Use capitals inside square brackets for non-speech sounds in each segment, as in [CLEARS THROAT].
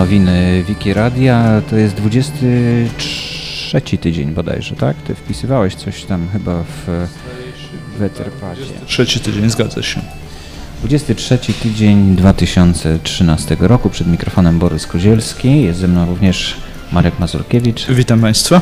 Nowiny Wiki Radia to jest 23 tydzień bodajże, tak? Ty wpisywałeś coś tam chyba w Weterpadzie. Trzeci tydzień, zgadza się. 23 tydzień 2013 roku. Przed mikrofonem Borys Kozielski. Jest ze mną również Marek Mazurkiewicz. Witam Państwa.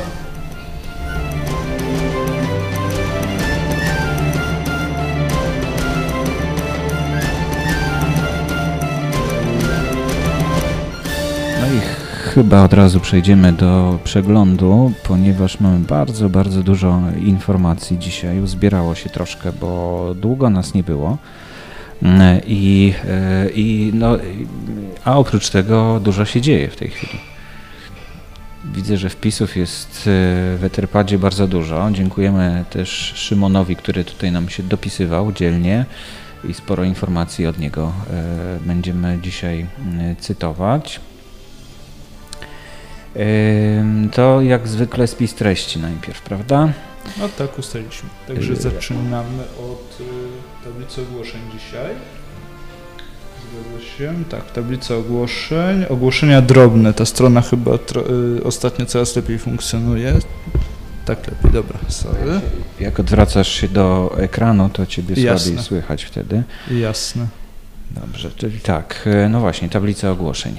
Chyba od razu przejdziemy do przeglądu, ponieważ mamy bardzo, bardzo dużo informacji dzisiaj. Uzbierało się troszkę, bo długo nas nie było. Mm, I, e, i no, a oprócz tego dużo się dzieje w tej chwili. Widzę, że wpisów jest e, w Etherpadzie bardzo dużo. Dziękujemy też Szymonowi, który tutaj nam się dopisywał dzielnie i sporo informacji od niego e, będziemy dzisiaj mm, cytować. To jak zwykle spis treści najpierw, prawda? No tak ustaliliśmy. Także zaczynamy od y, tablicy ogłoszeń dzisiaj. Zgadza się. Tak, tablica ogłoszeń. Ogłoszenia drobne. Ta strona chyba y, ostatnio coraz lepiej funkcjonuje. Tak lepiej, dobra, sorry. Jak odwracasz się do ekranu, to ciebie słabiej Jasne. słychać wtedy. Jasne. Dobrze, czyli tak, e, no właśnie, tablica ogłoszeń.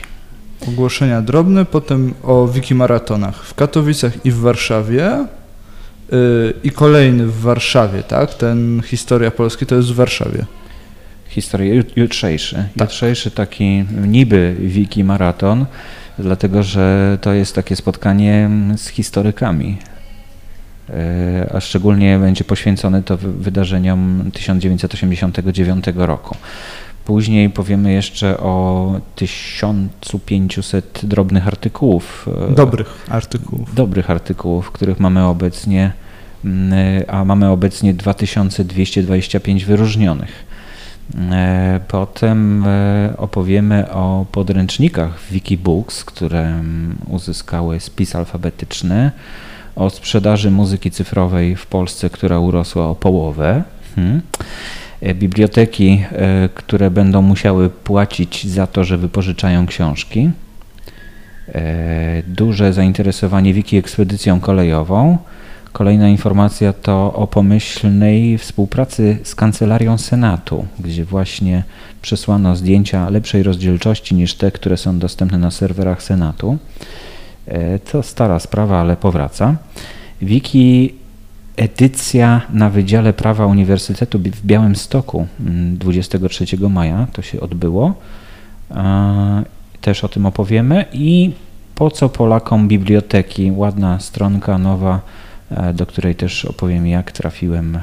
Ogłoszenia drobne, potem o wikimaratonach w Katowicach i w Warszawie. y, I kolejny w Warszawie, tak? Ten Historia Polski to jest w Warszawie. Historia jut- jutrzejszy. Tak. Jutrzejszy taki niby wiki maraton, dlatego że to jest takie spotkanie z historykami. E, A szczególnie będzie poświęcone to wy- wydarzeniom 1989 roku. Później powiemy jeszcze o 1500 drobnych artykułów. e, Dobrych artykułów. dobrych artykułów, których mamy obecnie, mm, a mamy obecnie 2225 wyróżnionych. E, Potem e, opowiemy o podręcznikach w Wikibooks, które mm, uzyskały spis alfabetyczny, o sprzedaży muzyki cyfrowej w Polsce, która urosła o połowę. Hmm. E, Biblioteki, e, które będą musiały płacić za to, że wypożyczają książki. E, duże zainteresowanie wiki ekspedycją kolejową. Kolejna informacja to o pomyślnej współpracy z Kancelarią Senatu, gdzie właśnie przesłano zdjęcia lepszej rozdzielczości niż te, które są dostępne na serwerach Senatu. To stara sprawa, ale powraca. Wiki edycja na Wydziale Prawa Uniwersytetu w Białymstoku mm, 23 maja to się odbyło. Też o tym opowiemy i po co Polakom biblioteki? Ładna stronka nowa, e, do której też opowiem jak trafiłem e,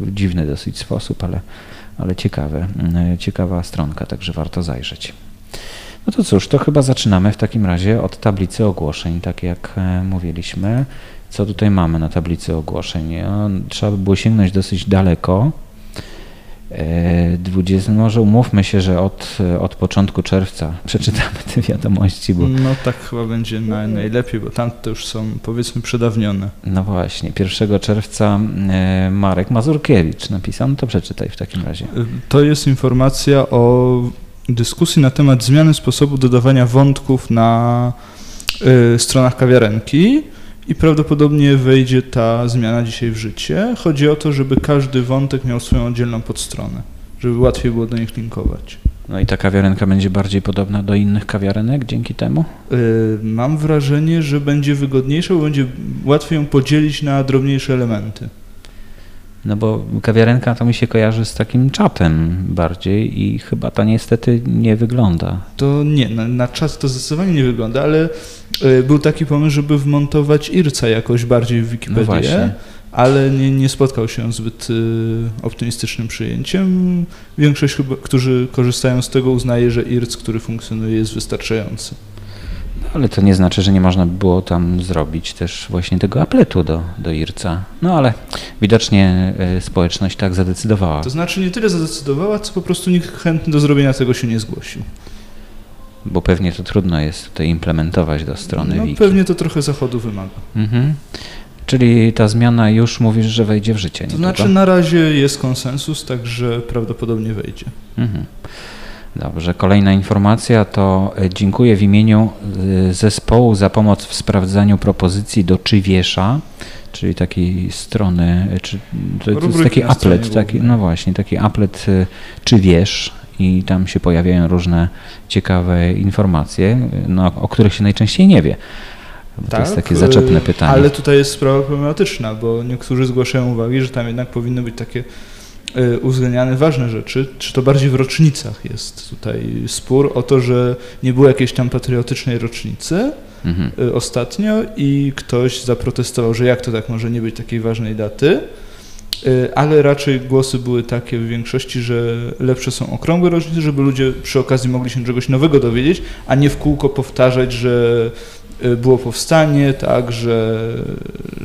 w dziwny dosyć sposób, ale, ale ciekawe, e, ciekawa stronka, także warto zajrzeć. No to cóż, to chyba zaczynamy w takim razie od tablicy ogłoszeń, tak jak e, mówiliśmy. Co tutaj mamy na tablicy ogłoszeń? No, Trzeba by było sięgnąć dosyć daleko. E, 20, może umówmy się, że od, od początku czerwca [LAUGHS] przeczytamy te wiadomości, bo No tak chyba będzie naj, najlepiej, bo tamte już są powiedzmy przedawnione. no właśnie, 1 czerwca e, Marek Mazurkiewicz napisał, no to przeczytaj w takim razie. Y, To jest informacja o dyskusji na temat zmiany sposobu dodawania wątków na y, stronach kawiarenki i prawdopodobnie wejdzie ta zmiana dzisiaj w życie. Chodzi o to, żeby każdy wątek miał swoją oddzielną podstronę, żeby łatwiej było do nich linkować. No i ta kawiarenka będzie bardziej podobna do innych kawiarenek dzięki temu? Y, Mam wrażenie, że będzie wygodniejsze, bo będzie łatwiej ją podzielić na drobniejsze elementy. No bo kawiarenka to mi się kojarzy z takim czatem bardziej i chyba ta niestety nie wygląda. To nie, na, na czas to zdecydowanie nie wygląda, ale y, był taki pomysł, żeby wmontować IRCA jakoś bardziej w No Wikipedię, właśnie. ale nie, nie spotkał się zbyt y, optymistycznym przyjęciem. Większość, chyba, którzy korzystają z tego, uznaje, że IRC, który funkcjonuje, jest wystarczający. Ale to nie znaczy, że nie można by było tam zrobić też właśnie tego apletu do, do IRCA. No ale widocznie e, społeczność tak zadecydowała. To znaczy nie tyle zadecydowała, co po prostu nikt chętny do zrobienia tego się nie zgłosił. Bo pewnie to trudno jest tutaj implementować do strony No, wiki. pewnie to trochę zachodu wymaga. Mhm. Czyli ta zmiana już mówisz, że wejdzie w życie. To niedługo? znaczy na razie jest konsensus, także prawdopodobnie wejdzie. Mhm. Dobrze, kolejna informacja to e, dziękuję w imieniu e, zespołu za pomoc w sprawdzaniu propozycji do Czywiesza, czyli takiej strony, e, czy, to, to jest taki applet, taki, no właśnie, taki applet Czywiesz i tam się pojawiają różne ciekawe informacje, no, o których się najczęściej nie wie. Tak, to jest tak, takie zaczepne pytanie. Ale tutaj jest sprawa problematyczna, bo niektórzy zgłaszają uwagi, że tam jednak powinny być takie uwzględniane ważne rzeczy, czy to bardziej w rocznicach jest tutaj spór o to, że nie było jakiejś tam patriotycznej rocznicy mhm. Y, ostatnio i ktoś zaprotestował, że jak to tak może nie być takiej ważnej daty, y, ale raczej głosy były takie w większości, że lepsze są okrągłe rocznice, żeby ludzie przy okazji mogli się czegoś nowego dowiedzieć, a nie w kółko powtarzać, że Y, było powstanie, tak, że,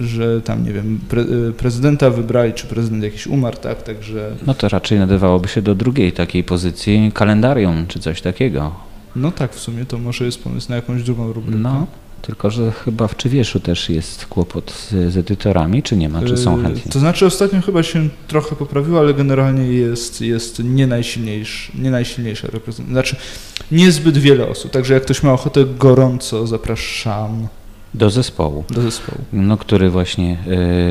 że tam, nie wiem, pre, y, prezydenta wybrali, czy prezydent jakiś umarł, tak, także... No to raczej nadawałoby się do drugiej takiej pozycji, kalendarium, czy coś takiego. No tak, w sumie to może jest pomysł na jakąś drugą rubrykę. No, tylko, że chyba w Czywieszu też jest kłopot z, z edytorami, czy nie ma, czy są y, chętni? To znaczy ostatnio chyba się trochę poprawiło, ale generalnie jest, jest nie, najsilniejszy, nie najsilniejsza reprezentacja. Znaczy niezbyt wiele osób, także jak ktoś ma ochotę, gorąco zapraszam. Do zespołu. Do zespołu. No, który właśnie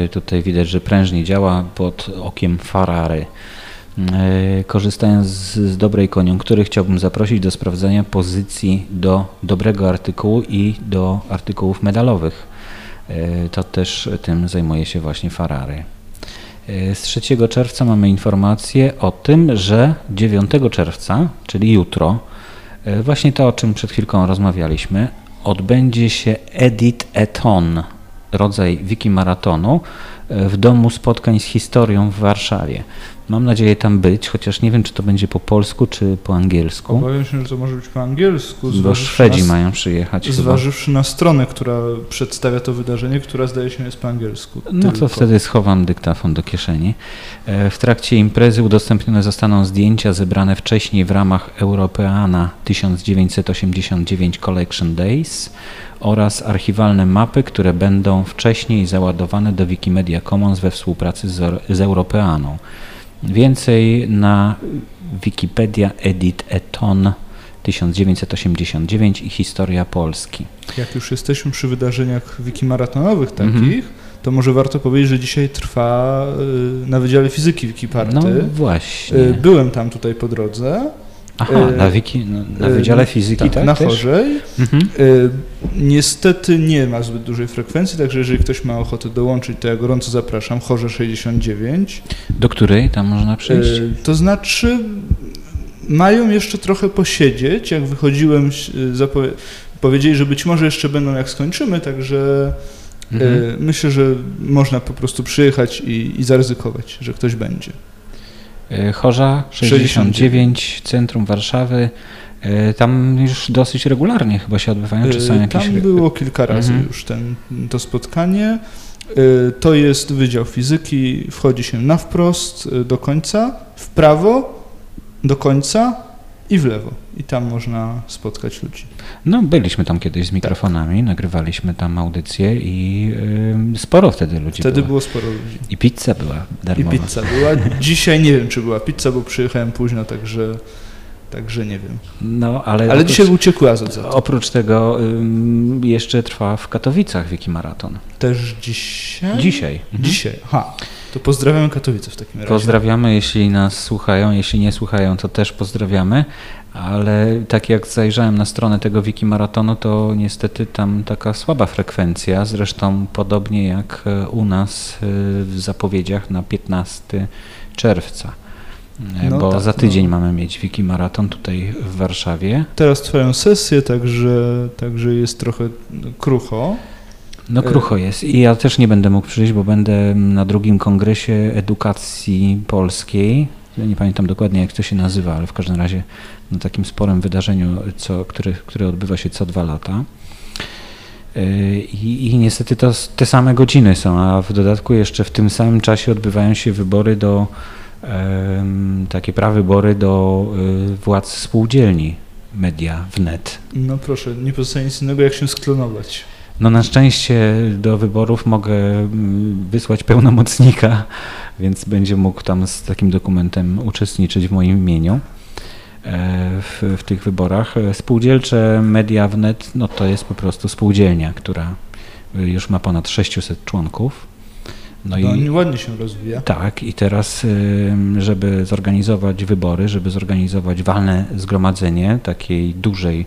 y, tutaj widać, że prężnie działa pod okiem Farary. E, korzystając z, dobrej koniunktury, chciałbym zaprosić do sprawdzenia pozycji do dobrego artykułu i do artykułów medalowych. E, to też tym zajmuje się właśnie Ferrari. E, z 3 czerwca mamy informację o tym, że 9 czerwca, czyli jutro, właśnie to o czym przed chwilką rozmawialiśmy, odbędzie się Edit Eton, rodzaj wiki maratonu w Domu Spotkań z Historią w Warszawie. Mam nadzieję tam być, chociaż nie wiem, czy to będzie po polsku, czy po angielsku. Obawiam się, że to może być po angielsku. Bo Szwedzi na, mają przyjechać. Zważywszy chyba. na stronę, która przedstawia to wydarzenie, która zdaje się jest po angielsku. No tylko. to wtedy schowam dyktafon do kieszeni. E, w trakcie imprezy udostępnione zostaną zdjęcia zebrane wcześniej w ramach Europeana 1989 Collection Days oraz archiwalne mapy, które będą wcześniej załadowane do Wikimedia Commons we współpracy z, z Europeaną. Więcej na Wikipedia Edit Eton 1989 i Historia Polski. Jak już jesteśmy przy wydarzeniach wikimaratonowych takich, mm -hmm. to może warto powiedzieć, że dzisiaj trwa y, na Wydziale Fizyki Wikiparty. No właśnie. Y, byłem tam tutaj po drodze. Aha, e, na, wiki, na, na Wydziale Fizyki, tak? na Chorzej. Mhm. E, niestety nie ma zbyt dużej frekwencji, także jeżeli ktoś ma ochotę dołączyć, to ja gorąco zapraszam. Chorze 69. Do której tam można przyjść? E, to znaczy mają jeszcze trochę posiedzieć. Jak wychodziłem, powiedzieli, że być może jeszcze będą jak skończymy, także mhm. myślę, że można po prostu przyjechać i, i zaryzykować, że ktoś będzie. E, Chorza 69, centrum Warszawy. E, tam już dosyć regularnie chyba się odbywają, czy są e, jakieś... Tam było kilka razy mhm. już ten, to spotkanie. To jest Wydział Fizyki, wchodzi się na wprost do końca, w prawo do końca i w lewo. I tam można spotkać ludzi. No, byliśmy tam kiedyś z mikrofonami, tak. nagrywaliśmy tam audycję i y, sporo wtedy ludzi Wtedy było. było sporo ludzi. I pizza była darmowa. I pizza była. Dzisiaj nie wiem, czy była pizza, bo przyjechałem późno, także... Także nie wiem. No, ale ale oprócz, dzisiaj uciekły Azot za to. Oprócz tego ym, jeszcze trwa w Katowicach Wiki Maraton. Też dzisiaj? Dzisiaj. Mhm. Dzisiaj, aha. To pozdrawiamy Katowice w takim razie. Pozdrawiamy, jeśli nas słuchają. Jeśli nie słuchają, to też pozdrawiamy. Ale tak jak zajrzałem na stronę tego Wiki Maratonu, to niestety tam taka słaba frekwencja. Zresztą podobnie jak e, u nas e, w zapowiedziach na 15 czerwca. E, no bo tak, za tydzień no. mamy mieć Wiki Maraton tutaj w Warszawie. Teraz trwają sesje, także, także jest trochę krucho. No krucho jest i ja też nie będę mógł przyjść, bo będę na drugim kongresie edukacji polskiej. Nie pamiętam dokładnie jak to się nazywa, ale w każdym razie na takim sporym wydarzeniu, co, które, które odbywa się co dwa lata. E, I, I, niestety to te same godziny są, a w dodatku jeszcze w tym samym czasie odbywają się wybory do takie prawybory do e, władz spółdzielni media wnet. No proszę, nie pozostaje nic innego jak się sklonować. No na szczęście do wyborów mogę mm, wysłać pełnomocnika, więc będzie mógł tam z takim dokumentem uczestniczyć w moim imieniu. w, w tych wyborach. Spółdzielcze Media Wnet no to jest po prostu spółdzielnia, która już ma ponad 600 członków. No, no i ładnie się rozwija. Tak, i teraz, żeby zorganizować wybory, żeby zorganizować walne zgromadzenie takiej dużej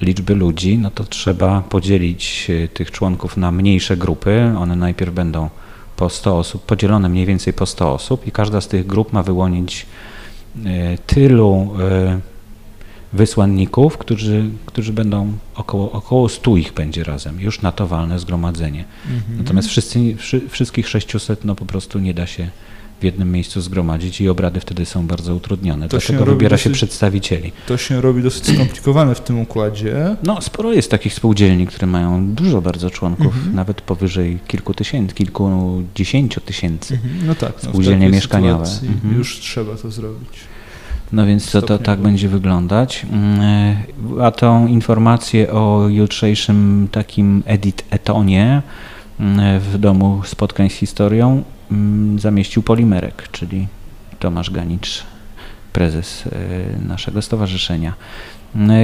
liczby ludzi, no to trzeba podzielić e, tych członków na mniejsze grupy. One najpierw będą po 100 osób, podzielone mniej więcej po 100 osób i każda z tych grup ma wyłonić e, tylu e, wysłanników, którzy, którzy będą około, około 100 ich będzie razem, już na to walne zgromadzenie. Mhm. Natomiast wszyscy, wszy, wszystkich 600 no po prostu nie da się w jednym miejscu zgromadzić i obrady wtedy są bardzo utrudnione. To Dlatego wybiera dosyć, się przedstawicieli. To się robi dosyć skomplikowane w tym układzie. No, sporo jest takich spółdzielni, które mają dużo bardzo członków, mhm. nawet powyżej kilku tysięcy, kilkudziesięciu tysięcy. Mhm. No tak, no, spółdzielnie mieszkaniowe. Mhm. Już trzeba to zrobić. No więc to, to tak będzie wyglądać. Mm, a tą informację o jutrzejszym takim edit etonie mm, w domu spotkań z historią zamieścił Polimerek, czyli Tomasz Ganicz, prezes e, naszego stowarzyszenia.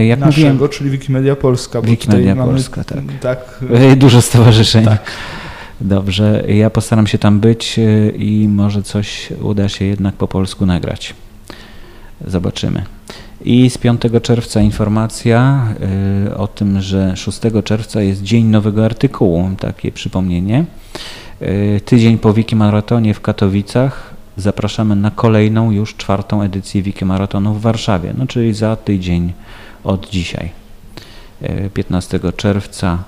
Jak naszego, mówiłem, czyli Wikimedia Polska. Bo Wikimedia Polska, tak. tak. E, dużo stowarzyszeń. Tak. Dobrze, ja postaram się tam być e, i może coś uda się jednak po polsku nagrać. Zobaczymy. I z 5 czerwca informacja o tym, że 6 czerwca jest Dzień Nowego Artykułu, takie przypomnienie. Y, tydzień po Wikimaratonie w Katowicach zapraszamy na kolejną, już czwartą edycję Wikimaratonu w Warszawie, no czyli za tydzień od dzisiaj. 15 y, czerwca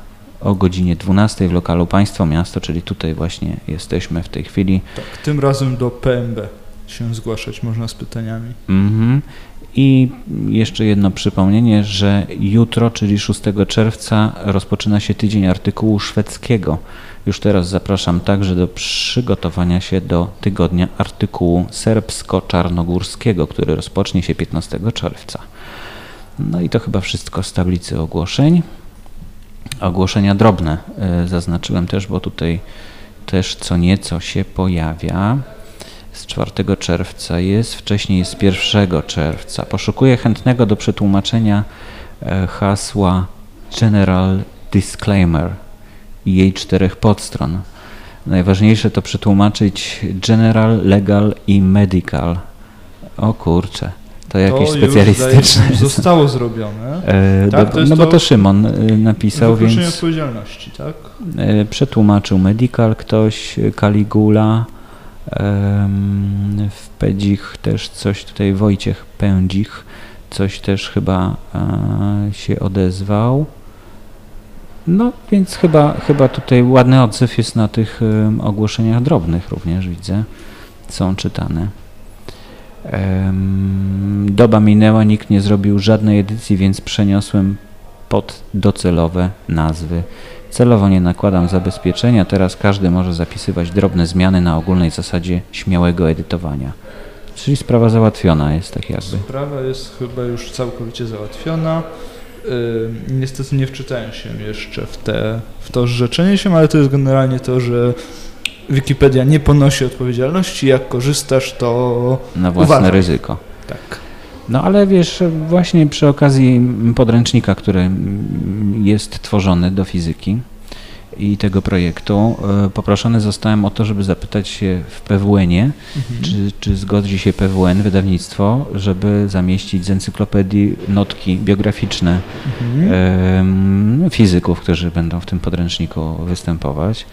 o godzinie 12 w lokalu Państwo Miasto, czyli tutaj właśnie jesteśmy w tej chwili. Tak, tym razem do PMB się zgłaszać można z pytaniami. Mhm. I jeszcze jedno przypomnienie, że jutro, czyli 6 czerwca, rozpoczyna się tydzień artykułu szwedzkiego. Już teraz zapraszam także do przygotowania się do tygodnia artykułu serbsko-czarnogórskiego, który rozpocznie się 15 czerwca. No i to chyba wszystko z tablicy ogłoszeń. Ogłoszenia drobne e, zaznaczyłem też, bo tutaj też co nieco się pojawia z 4 czerwca jest, wcześniej jest z 1 czerwca. Poszukuję chętnego do przetłumaczenia e, hasła General Disclaimer i jej czterech podstron. Najważniejsze to przetłumaczyć General, Legal i Medical. O kurczę. To jakieś to specjalistyczne. Już, zostało zrobione. E, tak, do, no bo to Szymon e, napisał, więc. odpowiedzialności, tak? E, przetłumaczył Medical ktoś, Caligula. W Pedzich też coś tutaj Wojciech Pędzich coś też chyba e, się odezwał. No więc chyba, chyba tutaj ładny odzew jest na tych ogłoszeniach drobnych również widzę. Są czytane. Doba minęła, nikt nie zrobił żadnej edycji, więc przeniosłem pod docelowe nazwy Celowo nie nakładam zabezpieczenia, teraz każdy może zapisywać drobne zmiany na ogólnej zasadzie śmiałego edytowania. Czyli sprawa załatwiona jest tak jakby. Sprawa jest chyba już całkowicie załatwiona. Yy, niestety nie wczytałem się jeszcze w, te, w to rzeczenie się, ale to jest generalnie to, że Wikipedia nie ponosi odpowiedzialności, jak korzystasz, to na własne uważaj. ryzyko. Tak. No ale wiesz, właśnie przy okazji podręcznika, który jest tworzony do fizyki i tego projektu, e, poproszony zostałem o to, żeby zapytać się w PWN-ie, mhm. czy, czy zgodzi się PWN, wydawnictwo, żeby zamieścić z encyklopedii notki biograficzne mhm. fizyków, którzy będą w tym podręczniku występować.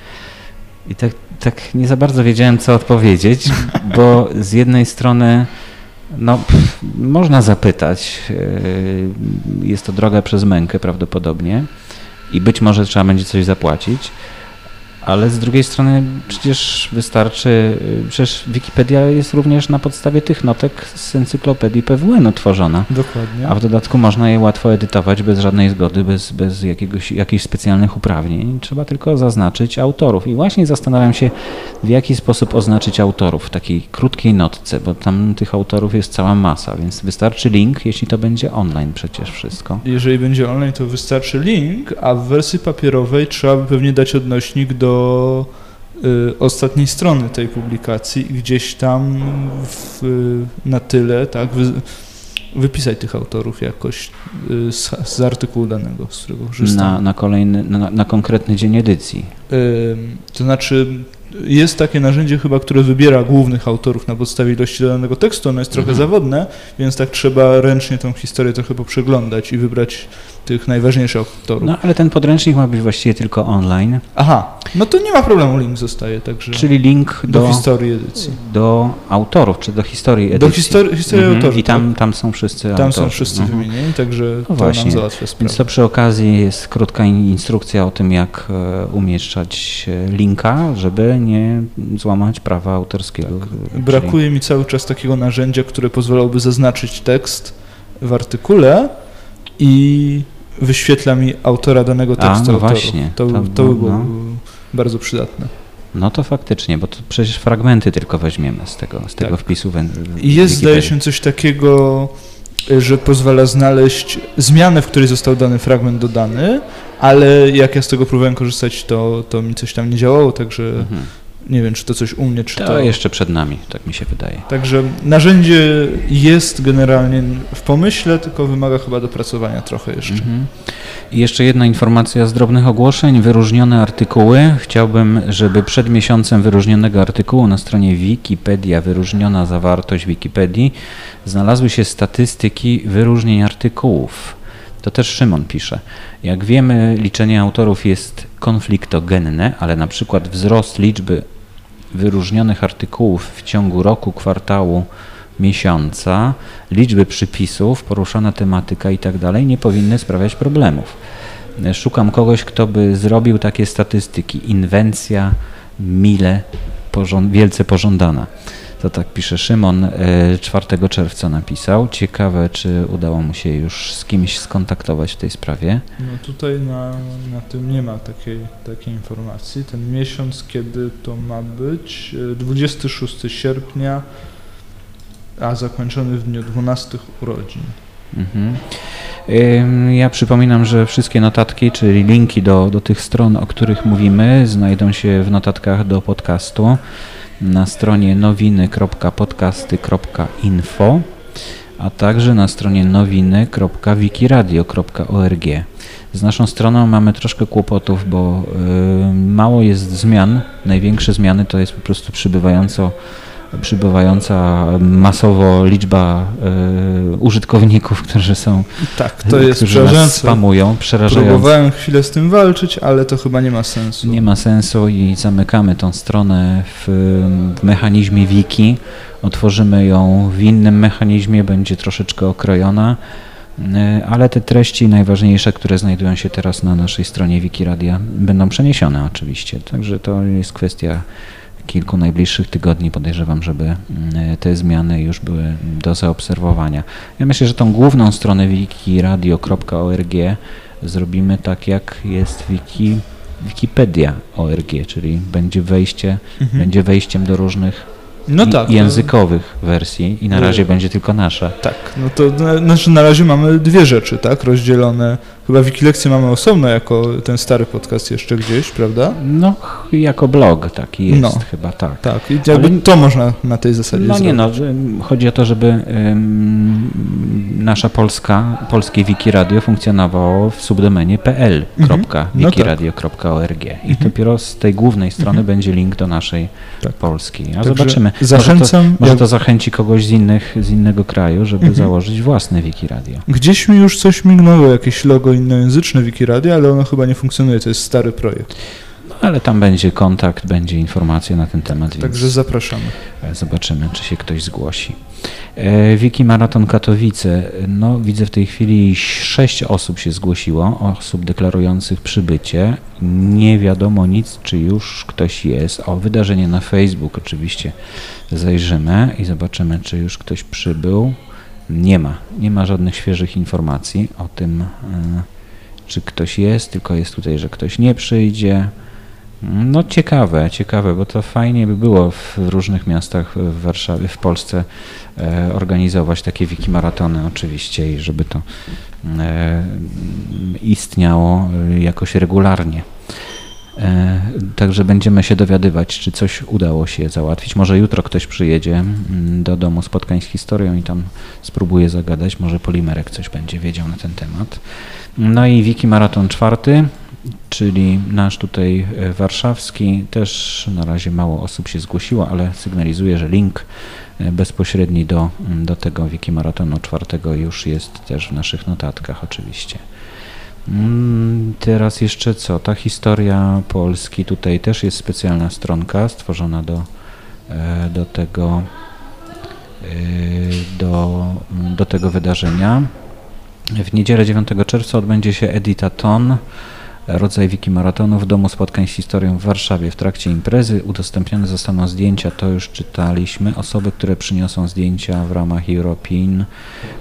I tak, tak nie za bardzo wiedziałem, co odpowiedzieć, [LAUGHS] bo z jednej strony no, pff, można zapytać. E, jest to droga przez mękę prawdopodobnie i być może trzeba będzie coś zapłacić ale z drugiej strony przecież wystarczy, y, przecież Wikipedia jest również na podstawie tych notek z encyklopedii PWN tworzona. Dokładnie. A w dodatku można je łatwo edytować bez żadnej zgody, bez, bez jakiegoś, jakichś specjalnych uprawnień. Trzeba tylko zaznaczyć autorów. I właśnie zastanawiam się, w jaki sposób oznaczyć autorów w takiej krótkiej notce, bo tam tych autorów jest cała masa, więc wystarczy link, jeśli to będzie online przecież wszystko. Jeżeli będzie online, to wystarczy link, a w wersji papierowej trzeba by pewnie dać odnośnik do y, ostatniej strony tej publikacji gdzieś tam w, na tyle, tak, wy, wypisać tych autorów jakoś y, z, z artykułu danego, z którego korzystam. Na, na kolejny, na, na konkretny dzień edycji. To znaczy, jest takie narzędzie chyba, które wybiera głównych autorów na podstawie ilości danego tekstu. Ono jest trochę Mhm. zawodne, więc tak trzeba ręcznie tą historię trochę poprzeglądać i wybrać tych najważniejszych autorów. No ale ten podręcznik ma być właściwie tylko online, Aha, no to nie ma problemu, link zostaje, także czyli link do, do, historii edycji. do autorów, czy do historii edycji. Do historii, historii Mhm, autorów. I tam, tak? tam są wszyscy tam autorzy. są wszyscy Mhm. wymienieni, także to właśnie. nam załatwia sprawę. Więc to przy okazji jest krótka in- instrukcja o tym, jak e, umieszczać e, linka, żeby nie złamać prawa autorskiego. czyli- Tak. Brakuje mi cały czas takiego narzędzia, które pozwalałoby zaznaczyć tekst w artykule i wyświetla mi autora danego A, tekstu. no autorów. właśnie, To, to- to by no, było no. bardzo przydatne. No to faktycznie, bo to przecież fragmenty tylko weźmiemy z tego, z tego Tak. wpisu. W, w I jest, zdaje się, coś takiego, y, że pozwala znaleźć zmianę, w której został dany fragment dodany, ale jak ja z tego próbowałem korzystać, to, to mi coś tam nie działało, także Mhm. Nie wiem, czy to coś u mnie, czy To to... jeszcze przed nami, tak mi się wydaje. Także narzędzie jest generalnie w pomyśle, tylko wymaga chyba dopracowania trochę jeszcze. Mhm. I jeszcze jedna informacja z drobnych ogłoszeń. Wyróżnione artykuły. Chciałbym, żeby przed miesiącem wyróżnionego artykułu na stronie Wikipedia, wyróżniona zawartość Wikipedii, znalazły się statystyki wyróżnień artykułów. To też Szymon pisze. Jak wiemy, liczenie autorów jest konfliktogenne, ale na przykład wzrost liczby wyróżnionych artykułów w ciągu roku, kwartału, miesiąca, liczby przypisów, poruszana tematyka i tak nie powinny sprawiać problemów. Szukam kogoś, kto by zrobił takie statystyki. Inwencja mile pożą- wielce pożądana. To tak pisze Szymon, e, 4 czerwca napisał. Ciekawe, czy udało mu się już z kimś skontaktować w tej sprawie. No tutaj na, na tym nie ma takiej, takiej informacji. Ten miesiąc, kiedy to ma być, e, 26 sierpnia, a zakończony w dniu 12 urodzin. Mhm. Ja przypominam, że wszystkie notatki, czyli linki do, do tych stron, o których mówimy, znajdą się w notatkach do podcastu na stronie nowiny.podcasty.info, a także na stronie nowiny.wikiradio.org. Z naszą stroną mamy troszkę kłopotów, bo y, mało jest zmian. Największe zmiany to jest po prostu przybywająco przybywająca masowo liczba y, użytkowników, którzy są Tak, to jest którzy przerażające. spamują, przerażające. Próbowałem chwilę z tym walczyć, ale to chyba nie ma sensu. Nie ma sensu i zamykamy tą stronę w, w mechanizmie wiki. Otworzymy ją w innym mechanizmie, będzie troszeczkę okrojona, y, ale te treści najważniejsze, które znajdują się teraz na naszej stronie Wikiradia będą przeniesione oczywiście. Także to jest kwestia kilku najbliższych tygodni podejrzewam, żeby y, te zmiany już były do zaobserwowania. Ja myślę, że tą główną stronę wikiradio.org zrobimy tak jak jest wiki, Wikipedia.org, czyli będzie wejście, Mhm. będzie wejściem do różnych No tak. to- językowych wersji i na No. razie będzie tylko nasza. Tak, no to na- znaczy na razie mamy dwie rzeczy, tak, rozdzielone. Chyba Wikilekcje mamy osobno jako ten stary podcast jeszcze gdzieś, prawda? No, jako blog taki jest No. chyba, tak. Tak, i jakby Ale- to można na tej zasadzie No nie zrobić. no, że chodzi o to, żeby ym, nasza polska, polskie Wikiradio funkcjonowało w subdomenie pl.wikiradio.org i Mhm. dopiero z tej głównej strony Mhm. będzie link do naszej Tak. polskiej. A Także zobaczymy. Może to, Zachęcam. może to zachęci kogoś z, innych, z innego kraju, żeby Mhm. założyć własne Wikiradio. Gdzieś mi już coś mignęło, jakieś logo innojęzyczne Wikiradio, ale ono chyba nie funkcjonuje, to jest stary projekt. Ale tam będzie kontakt, będzie informacja na ten temat, Także zapraszamy. E, Zobaczymy, czy się ktoś zgłosi. E, Wiki Maraton Katowice. No, widzę w tej chwili sześć osób się zgłosiło, osób deklarujących przybycie. Nie wiadomo nic, czy już ktoś jest. O, wydarzenie na Facebook oczywiście zajrzymy i zobaczymy, czy już ktoś przybył. Nie ma, nie ma żadnych świeżych informacji o tym, e, czy ktoś jest, tylko jest tutaj, że ktoś nie przyjdzie. No ciekawe, ciekawe, bo to fajnie by było w różnych miastach w Warszawie, w Polsce e, organizować takie wikimaratony oczywiście i żeby to e, istniało e, jakoś regularnie. Także będziemy się dowiadywać, czy coś udało się załatwić. Może jutro ktoś przyjedzie do domu spotkań z historią i tam spróbuje zagadać. Może Polimerek coś będzie wiedział na ten temat. No i Wiki Maraton czwarty, czyli nasz tutaj e, warszawski. Też na razie mało osób się zgłosiło, ale sygnalizuję, że link e, bezpośredni do, do tego Wiki Maratonu czwartego już jest też w naszych notatkach oczywiście. Mm, teraz jeszcze co? Ta historia Polski, tutaj też jest specjalna stronka stworzona do, e, do tego do, do tego wydarzenia. W niedzielę 9 czerwca odbędzie się Editaton, rodzaj wiki maratonu w Domu Spotkań z Historią w Warszawie. W trakcie imprezy udostępnione zostaną zdjęcia, to już czytaliśmy, osoby, które przyniosą zdjęcia w ramach European.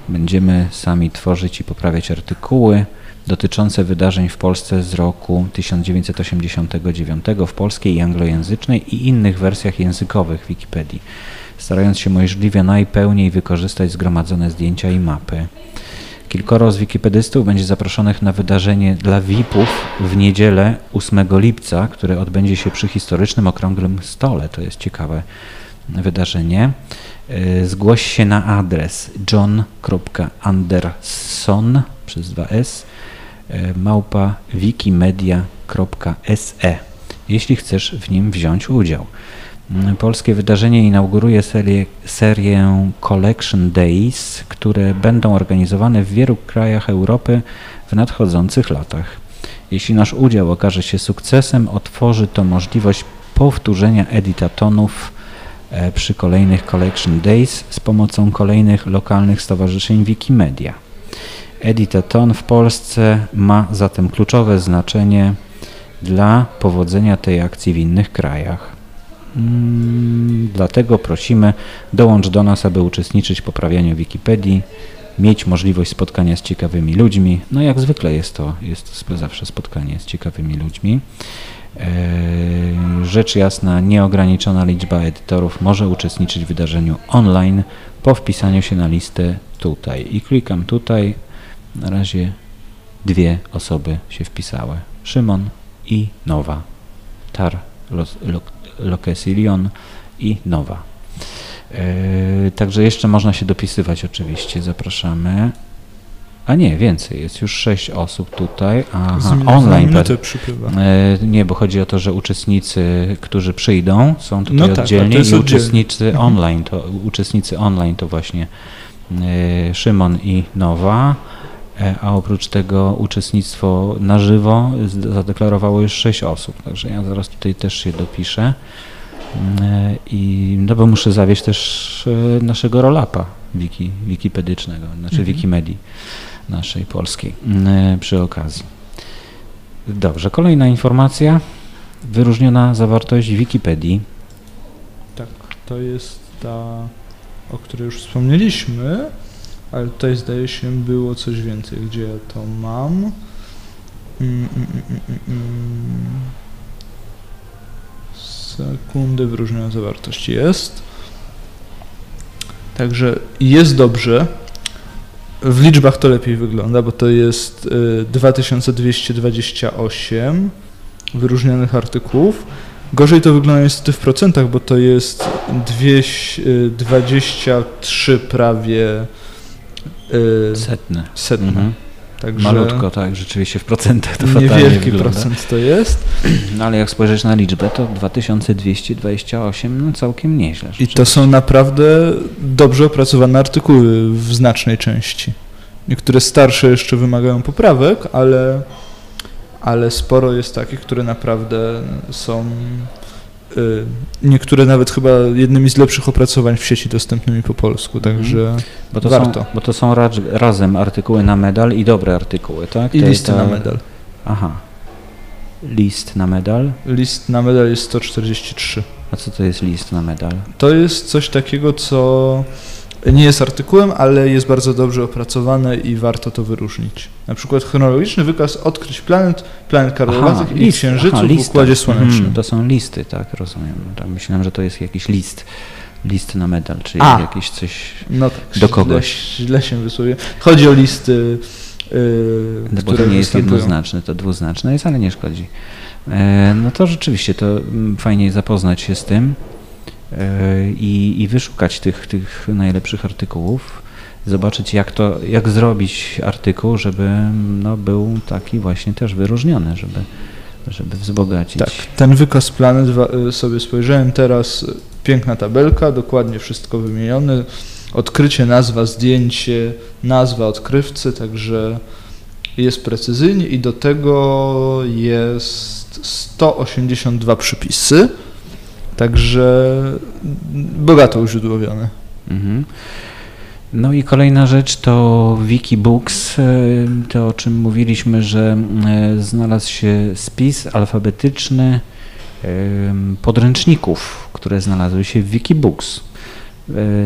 Będziemy sami tworzyć i poprawiać artykuły dotyczące wydarzeń w Polsce z roku 1989 w polskiej i anglojęzycznej i innych wersjach językowych Wikipedii, starając się możliwie najpełniej wykorzystać zgromadzone zdjęcia i mapy. Kilkoro z wikipedystów będzie zaproszonych na wydarzenie dla VIP-ów w niedzielę 8 lipca, które odbędzie się przy historycznym okrągłym stole. To jest ciekawe wydarzenie. E, zgłoś się na adres john.anderson przez 2s E, małpa wikimedia.se, jeśli chcesz w nim wziąć udział. Polskie wydarzenie inauguruje serię, serię Collection Days, które będą organizowane w wielu krajach Europy w nadchodzących latach. Jeśli nasz udział okaże się sukcesem, otworzy to możliwość powtórzenia editatonów e, przy kolejnych Collection Days z pomocą kolejnych lokalnych stowarzyszeń Wikimedia. Editaton w Polsce ma zatem kluczowe znaczenie dla powodzenia tej akcji w innych krajach. Mm, dlatego prosimy, dołącz do nas, aby uczestniczyć w poprawianiu Wikipedii, mieć możliwość spotkania z ciekawymi ludźmi. No jak zwykle jest to, jest to zawsze spotkanie z ciekawymi ludźmi. E, rzecz jasna, nieograniczona liczba edytorów może uczestniczyć w wydarzeniu online po wpisaniu się na listę tutaj. I klikam tutaj, na razie dwie osoby się wpisały. Szymon i Nowa. Tar Lokesilion i Nowa. Yy, także jeszcze można się dopisywać oczywiście, zapraszamy. A nie, więcej, jest już sześć osób tutaj. Aha, online. Yy, nie, bo chodzi o to, że uczestnicy, którzy przyjdą, są tutaj no tak, oddzielnie i uczestnicy mhm. online, to uczestnicy online to właśnie yy, Szymon i Nowa. E, a oprócz tego uczestnictwo na żywo zadeklarowało już 6 osób, także ja zaraz tutaj też się dopiszę. E, I no bo muszę zawieść też e, naszego rolapa wiki, wikipedycznego, znaczy mhm. Wikimedii naszej polskiej przy okazji. Dobrze, kolejna informacja. Wyróżniona zawartość Wikipedii. Tak, to jest ta, o której już wspomnieliśmy ale tutaj zdaje się było coś więcej. Gdzie ja to mam? Mm, mm, mm. Sekundy, wyróżniona zawartość jest. Także jest dobrze. W liczbach to lepiej wygląda, bo to jest 2228 y, wyróżnionych artykułów. Gorzej to wygląda niestety w procentach, bo to jest 223 y, prawie setne. Setne. Mhm. Także Malutko, tak, rzeczywiście w procentach to Niewielki procent to jest. No ale jak spojrzeć na liczbę, to 2228 no całkiem nieźle. I to są naprawdę dobrze opracowane artykuły w znacznej części. Niektóre starsze jeszcze wymagają poprawek, ale, ale sporo jest takich, które naprawdę są Y, niektóre nawet chyba jednymi z lepszych opracowań w sieci dostępnymi po polsku, mhm. także bo to warto. Są, bo to są razem artykuły na medal i dobre artykuły, tak? I listy ta... na medal. Aha. List na medal? List na medal jest 143. A co to jest list na medal? To jest coś takiego, co nie jest artykułem, ale jest bardzo dobrze opracowane i warto to wyróżnić. Na przykład chronologiczny wykaz odkryć planet, planet karłowatych i księżyców aha, w Układzie Słonecznym. Hmm, to są listy, tak, rozumiem. Tak, myślałem, że to jest jakiś list list na medal, czyli A, jakieś coś no tak, do kogoś. Źle, źle się wysłuje. Chodzi o listy, yy, no, bo to nie jest jednoznaczne, to dwuznaczne jest, ale nie szkodzi. E, no to rzeczywiście to mm, fajnie zapoznać się z tym i, i wyszukać tych, tych najlepszych artykułów, zobaczyć jak to, jak zrobić artykuł, żeby no, był taki właśnie też wyróżniony, żeby, żeby wzbogacić. Tak, ten wykaz Planet sobie spojrzałem teraz, piękna tabelka, dokładnie wszystko wymienione, odkrycie, nazwa, zdjęcie, nazwa odkrywcy, także jest precyzyjnie i do tego jest 182 przypisy, także bogato uźródłowione. Mhm. No i kolejna rzecz to Wikibooks, e, to o czym mówiliśmy, że e, znalazł się spis alfabetyczny e, podręczników, które znalazły się w Wikibooks.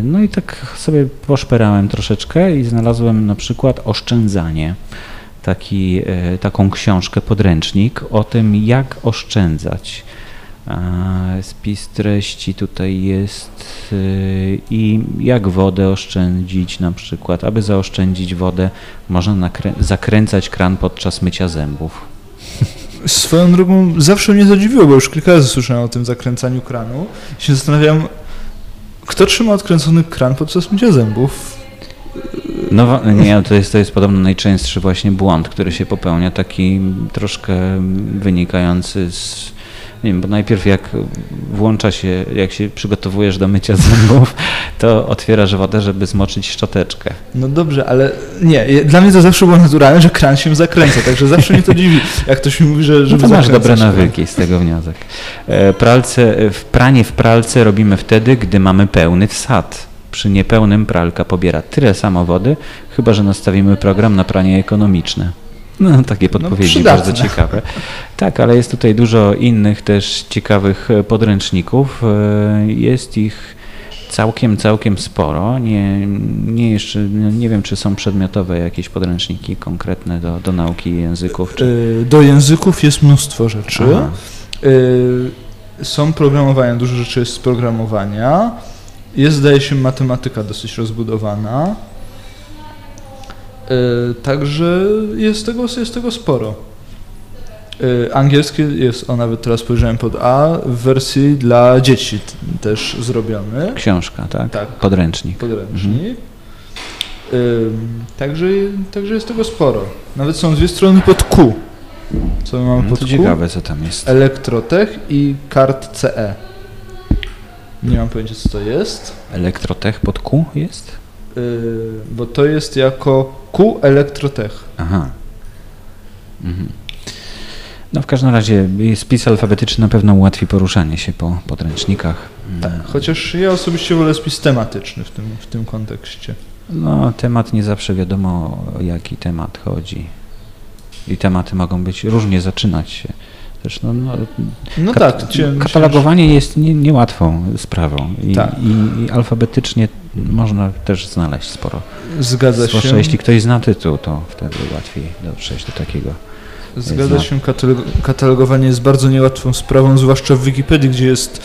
No i tak sobie poszperałem troszeczkę i znalazłem na przykład oszczędzanie taki, taką książkę, podręcznik o tym, jak oszczędzać. Spis treści tutaj jest e, i jak wodę oszczędzić na przykład. Aby zaoszczędzić wodę, można zakręcać kran podczas mycia zębów. Swoją drogą zawsze mnie zadziwiło, bo już kilka razy słyszałem o tym zakręcaniu kranu i się zastanawiam, kto trzyma odkręcony kran podczas mycia zębów? No nie, to jest, to jest podobno najczęstszy właśnie błąd, który się popełnia, taki troszkę wynikający z nie wiem, bo najpierw jak włącza się, jak się przygotowujesz do mycia zębów, to otwierasz wodę, żeby zmoczyć szczoteczkę. No dobrze, ale nie, dla mnie to zawsze było naturalne, że kran się zakręca, także zawsze mnie to dziwi, jak ktoś mi mówi, że żeby no to masz dobre nawyki z tego wniosek. E, pralce, w pranie w pralce robimy wtedy, gdy mamy pełny wsad przy niepełnym pralka pobiera tyle samo wody, chyba że nastawimy program na pranie ekonomiczne. No, takie no, podpowiedzi no, bardzo ciekawe. Tak, ale jest tutaj dużo innych też ciekawych e, podręczników. E, jest ich całkiem, całkiem sporo. Nie, nie, jeszcze, no, nie wiem, czy są przedmiotowe jakieś podręczniki konkretne do, do nauki języków. Czy... E, do języków jest mnóstwo rzeczy. Aha. Są programowania, dużo rzeczy jest z programowania. Jest, zdaje się, matematyka dosyć rozbudowana. Także jest tego, jest tego sporo. Yy, angielski jest, o nawet teraz spojrzałem pod A, w wersji dla dzieci też zrobiony. Książka, tak? Tak. Podręcznik. Podręcznik. Mhm. Także, także jest tego sporo. Nawet są dwie strony pod Q. Co my mamy no pod to Q? ciekawe, co tam jest. Elektrotech i kart CE. Nie mam pojęcia, co to jest. Elektrotech pod Q jest? Yy, bo to jest jako Q Elektrotech. Aha. Mhm. No w każdym razie spis alfabetyczny na pewno ułatwi poruszanie się po podręcznikach. Tak, chociaż ja osobiście wolę spis tematyczny w tym, w tym kontekście. No, temat nie zawsze wiadomo, o jaki temat chodzi. I tematy mogą być różnie zaczynać się. No, no, tak. Katalogowanie jest nie, niełatwą sprawą i, tak. i, i, alfabetycznie można też znaleźć sporo. Zgadza Zwłaszcza się. jeśli ktoś zna tytuł, to wtedy łatwiej dotrzeć do takiego. Zgadza się, katalogowanie jest bardzo niełatwą sprawą, zwłaszcza w Wikipedii, gdzie jest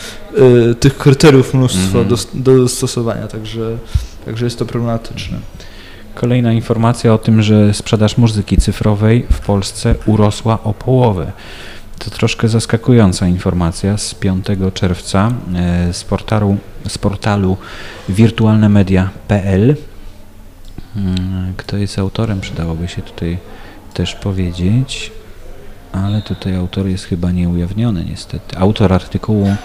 y, tych kryteriów mnóstwo mm -hmm. do, do stosowania, także, także jest to problematyczne. Kolejna informacja o tym, że sprzedaż muzyki cyfrowej w Polsce urosła o połowę. To troszkę zaskakująca informacja z 5 czerwca e, z portalu, z portalu wirtualnemedia.pl. Mm, kto jest autorem, przydałoby się tutaj też powiedzieć, ale tutaj autor jest chyba nieujawniony niestety. Autor artykułu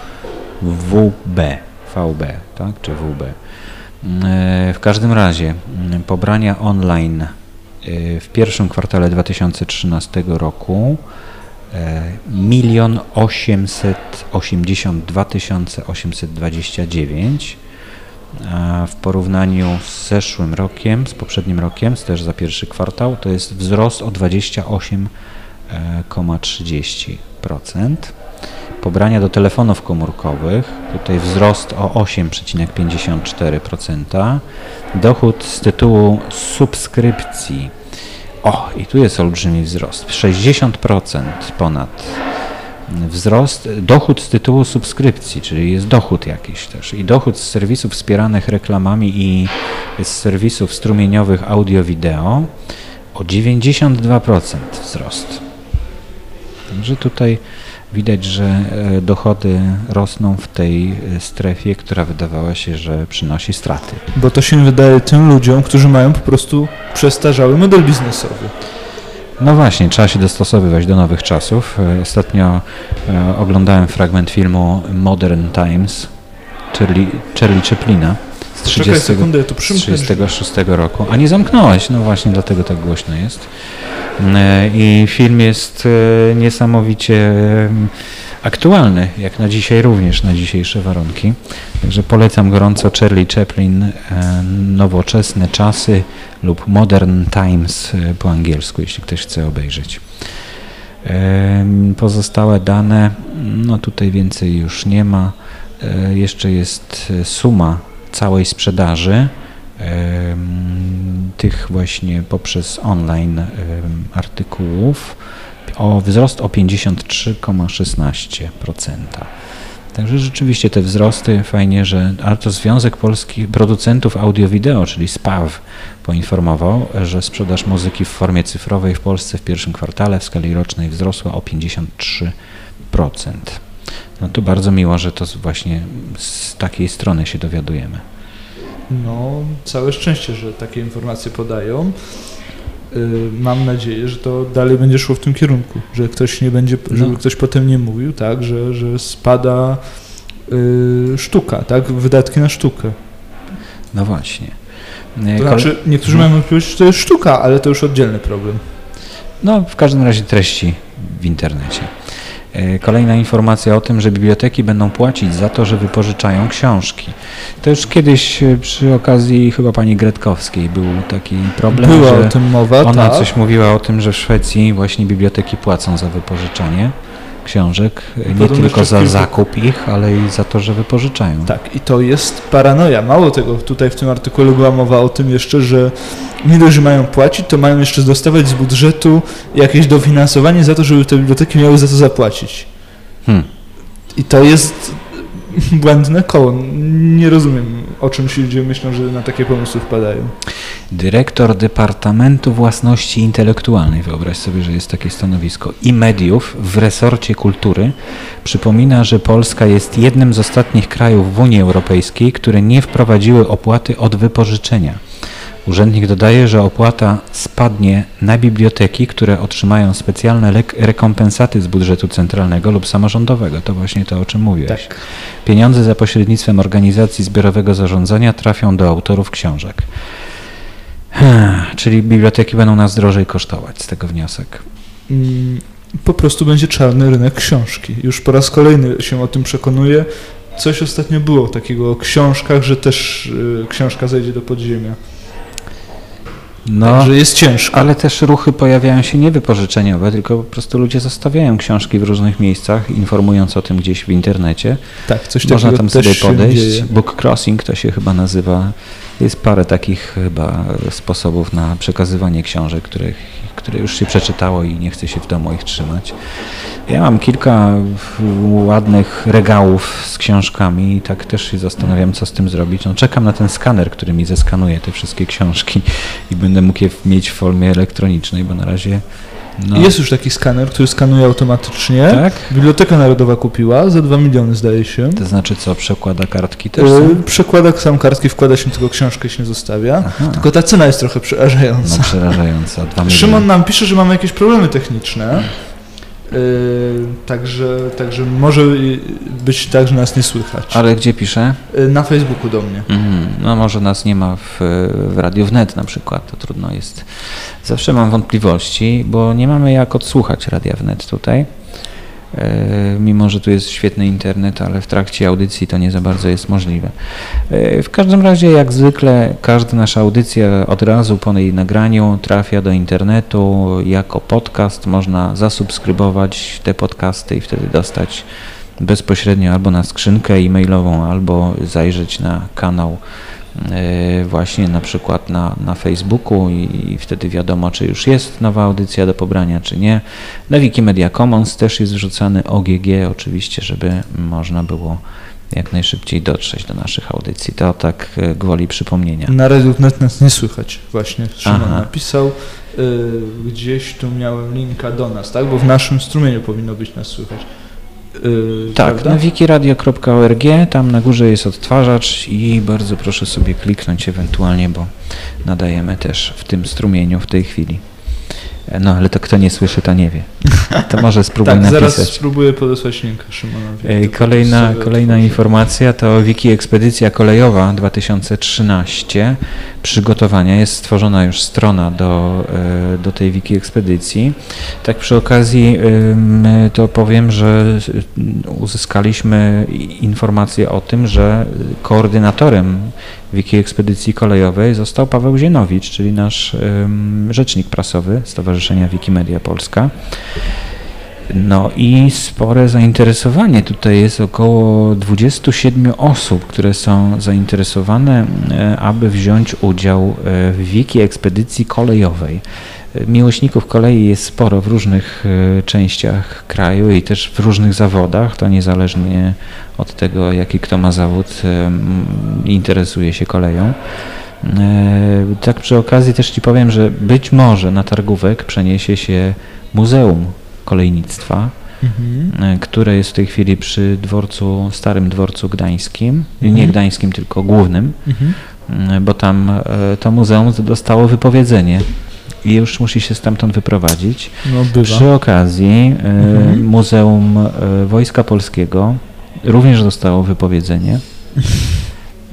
WB, VB, tak, czy WB. E, w każdym razie mm, pobrania online e, w pierwszym kwartale 2013 roku milion osiemset osiemdziesiąt dwa tysiące osiemset dwadzieścia dziewięć w porównaniu z zeszłym rokiem, z poprzednim rokiem, też za pierwszy kwartał, to jest wzrost o 28,30%. Pobrania do telefonów komórkowych, tutaj wzrost o 8,54%. Dochód z tytułu subskrypcji o, i tu jest olbrzymi wzrost. 60% ponad wzrost, dochód z tytułu subskrypcji, czyli jest dochód jakiś też. I dochód z serwisów wspieranych reklamami i z serwisów strumieniowych audio-wideo o 92% wzrost. Także tutaj widać, że e, dochody rosną w tej e, strefie, która wydawała się, że przynosi straty. Bo to się wydaje tym ludziom, którzy mają po prostu przestarzały model biznesowy. No właśnie, trzeba się dostosowywać do nowych czasów. E, ostatnio oglądałem fragment filmu Modern Times, czyli Charlie Chaplina 30, sekundę, ja 36 roku. A nie zamknąłeś, no właśnie dlatego tak głośno jest. E, I film jest e, niesamowicie aktualny, jak na dzisiaj również, na dzisiejsze warunki. Także polecam gorąco Charlie Chaplin, e, Nowoczesne czasy lub Modern Times po angielsku, jeśli ktoś chce obejrzeć. Pozostałe dane, no tutaj więcej już nie ma. Jeszcze jest suma całej sprzedaży tych właśnie poprzez online artykułów o wzrost o 53,16%. Także rzeczywiście te wzrosty fajnie, że ale to Związek Polskich Producentów Audio-Wideo, czyli SPAW, poinformował, że sprzedaż muzyki w formie cyfrowej w Polsce w pierwszym kwartale w skali rocznej wzrosła o 53%. No to bardzo miło, że to właśnie z takiej strony się dowiadujemy. No, całe szczęście, że takie informacje podają. Y, mam nadzieję, że to dalej będzie szło w tym kierunku, że ktoś nie będzie, no. żeby ktoś potem nie mówił, tak, że, że spada y, sztuka, tak, wydatki na sztukę. No właśnie. To znaczy, niektórzy no. mają wątpliwość, że to jest sztuka, ale to już oddzielny problem. No, w każdym razie treści w internecie. E, kolejna informacja o tym, że biblioteki będą płacić za to, że wypożyczają książki. To już kiedyś e, przy okazji chyba pani Gretkowskiej był taki problem, Była że o tym mowa, ona tak. coś mówiła o tym, że w Szwecji właśnie biblioteki płacą za wypożyczanie książek, nie tylko za zakup ich, ale i za to, że wypożyczają. Tak, i to jest paranoja. Mało tego, tutaj w tym artykule była mowa o tym jeszcze, że nie dość, że mają płacić, to mają jeszcze dostawać z budżetu jakieś dofinansowanie za to, żeby te biblioteki miały za to zapłacić. Hmm. I to jest błędne koło. Nie rozumiem, o czym się ludzie myślą, że na takie pomysły wpadają. Dyrektor Departamentu Własności Intelektualnej, wyobraź sobie, że jest takie stanowisko, i mediów w resorcie kultury, przypomina, że Polska jest jednym z ostatnich krajów w Unii Europejskiej, które nie wprowadziły opłaty od wypożyczenia. Urzędnik dodaje, że opłata spadnie na biblioteki, które otrzymają specjalne rekompensaty z budżetu centralnego lub samorządowego. To właśnie to, o czym mówiłeś. Tak. Pieniądze za pośrednictwem organizacji zbiorowego zarządzania trafią do autorów książek. Czyli biblioteki będą nas drożej kosztować, z tego wniosek. Mm, po prostu będzie czarny rynek książki. Już po raz kolejny się o tym przekonuję. Coś ostatnio było takiego o książkach, że też y, książka zejdzie do podziemia. No, że jest ciężko. Ale też ruchy pojawiają się nie wypożyczeniowe, tylko po prostu ludzie zostawiają książki w różnych miejscach, informując o tym gdzieś w internecie. Tak, coś Można tam sobie podejść. Book crossing to się chyba nazywa. Jest parę takich chyba sposobów na przekazywanie książek, których, które już się przeczytało i nie chce się w domu ich trzymać. Ja mam kilka ładnych regałów z książkami i tak też się zastanawiam, co z tym zrobić. No, czekam na ten skaner, który mi zeskanuje te wszystkie książki i będę mógł je mieć w formie elektronicznej, bo na razie no. Jest już taki skaner, który skanuje automatycznie. Tak? Biblioteka Narodowa kupiła za 2 miliony zdaje się. To znaczy co, przekłada kartki też? Yy, przekłada sam kartki, wkłada się tylko książkę się zostawia. Aha. Tylko ta cena jest trochę przerażająca. No przerażająca, 2 miliony. Szymon nam pisze, że mamy jakieś problemy techniczne. Yy, także, także może być tak, że nas nie słychać. Ale gdzie pisze? Yy, na Facebooku do mnie. Mm, no może nas nie ma w, w Radiu Wnet na przykład, to trudno jest. Zawsze mam wątpliwości, bo nie mamy jak odsłuchać Radia Wnet tutaj. E, mimo że tu jest świetny internet, ale w trakcie audycji to nie za bardzo jest możliwe. E, w każdym razie, jak zwykle, każda nasza audycja od razu po jej nagraniu trafia do internetu jako podcast. Można zasubskrybować te podcasty i wtedy dostać bezpośrednio albo na skrzynkę e-mailową, albo zajrzeć na kanał właśnie na przykład na, na Facebooku i, i, wtedy wiadomo, czy już jest nowa audycja do pobrania, czy nie. Na Wikimedia Commons też jest wrzucany OGG oczywiście, żeby można było jak najszybciej dotrzeć do naszych audycji. To tak e, gwoli przypomnienia. Na Reddit nas nie słychać, właśnie Szymon Aha. napisał. Yy, gdzieś tu miałem linka do nas, tak? Bo w naszym strumieniu powinno być nas słychać. Yy, Tak, prawda? na wikiradio.org, tam na górze jest odtwarzacz i bardzo proszę sobie kliknąć ewentualnie, bo nadajemy też w tym strumieniu w tej chwili. No ale to kto nie słyszy, to nie wie. To może [LAUGHS] spróbuj tak, zaraz napisać. spróbuję podesłać linka Szymonowi. Kolejna, kolejna informacja to Wiki Ekspedycja Kolejowa 2013. Przygotowania jest stworzona już strona do, e, do tej Wiki Ekspedycji. Tak przy okazji to powiem, że y, uzyskaliśmy informację o tym, że koordynatorem Wiki Ekspedycji Kolejowej został Paweł Zienowicz, czyli nasz rzecznik prasowy Stowarzyszenia Wikimedia Polska. No i spore zainteresowanie. Tutaj jest około 27 osób, które są zainteresowane, e, aby wziąć udział e, w wiki ekspedycji kolejowej. Miłośników kolei jest sporo w różnych e, częściach kraju i też w różnych zawodach. To niezależnie od tego, jaki kto ma zawód, e, interesuje się koleją. E, Tak przy okazji też Ci powiem, że być może na targówek przeniesie się Muzeum Kolejnictwa, Mhm. które jest w tej chwili przy dworcu, starym dworcu gdańskim, nie Mhm. gdańskim, tylko głównym, Mhm. bo tam to muzeum dostało wypowiedzenie i już musi się stamtąd wyprowadzić. No bywa. Przy okazji e, Mhm. Muzeum e, Wojska Polskiego również dostało wypowiedzenie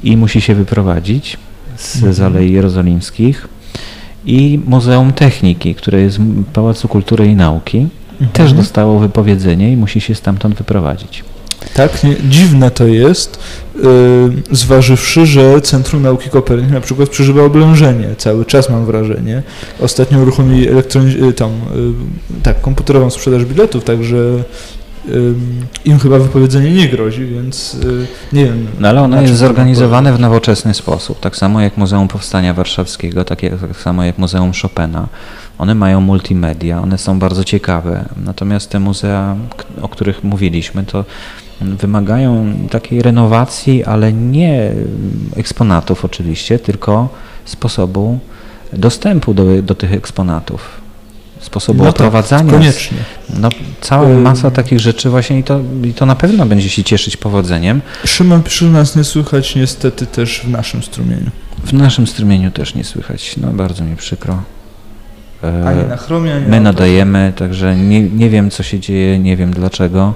i musi się wyprowadzić z Mhm. Zalei Jerozolimskich. I Muzeum Techniki, które jest w Pałacu Kultury i Nauki, Mhm. też dostało wypowiedzenie i musi się stamtąd wyprowadzić. Tak, nie, dziwne to jest, yy, zważywszy, że Centrum Nauki Kopernik na przykład przeżywa oblężenie, cały czas mam wrażenie. Ostatnio uruchomili elektroni- y, tą, y, tak, komputerową sprzedaż biletów, także y, im chyba wypowiedzenie nie grozi, więc y, nie wiem. No ale ono jest zorganizowane w nowoczesny sposób, tak samo jak Muzeum Powstania Warszawskiego, tak, jak, tak samo jak Muzeum Chopina. One mają multimedia, one są bardzo ciekawe, natomiast te muzea, o których mówiliśmy, to wymagają takiej renowacji, ale nie eksponatów oczywiście, tylko sposobu dostępu do, do tych eksponatów, sposobu No tak, oprowadzania. Koniecznie. No, cała masa takich rzeczy właśnie i to, i to na pewno będzie się cieszyć powodzeniem. Szymon że nas nie słychać niestety też w naszym strumieniu. W naszym strumieniu też nie słychać, no bardzo mi przykro. Ani na chromie, ani My na nadajemy, także nie, nie wiem co się dzieje, nie wiem dlaczego.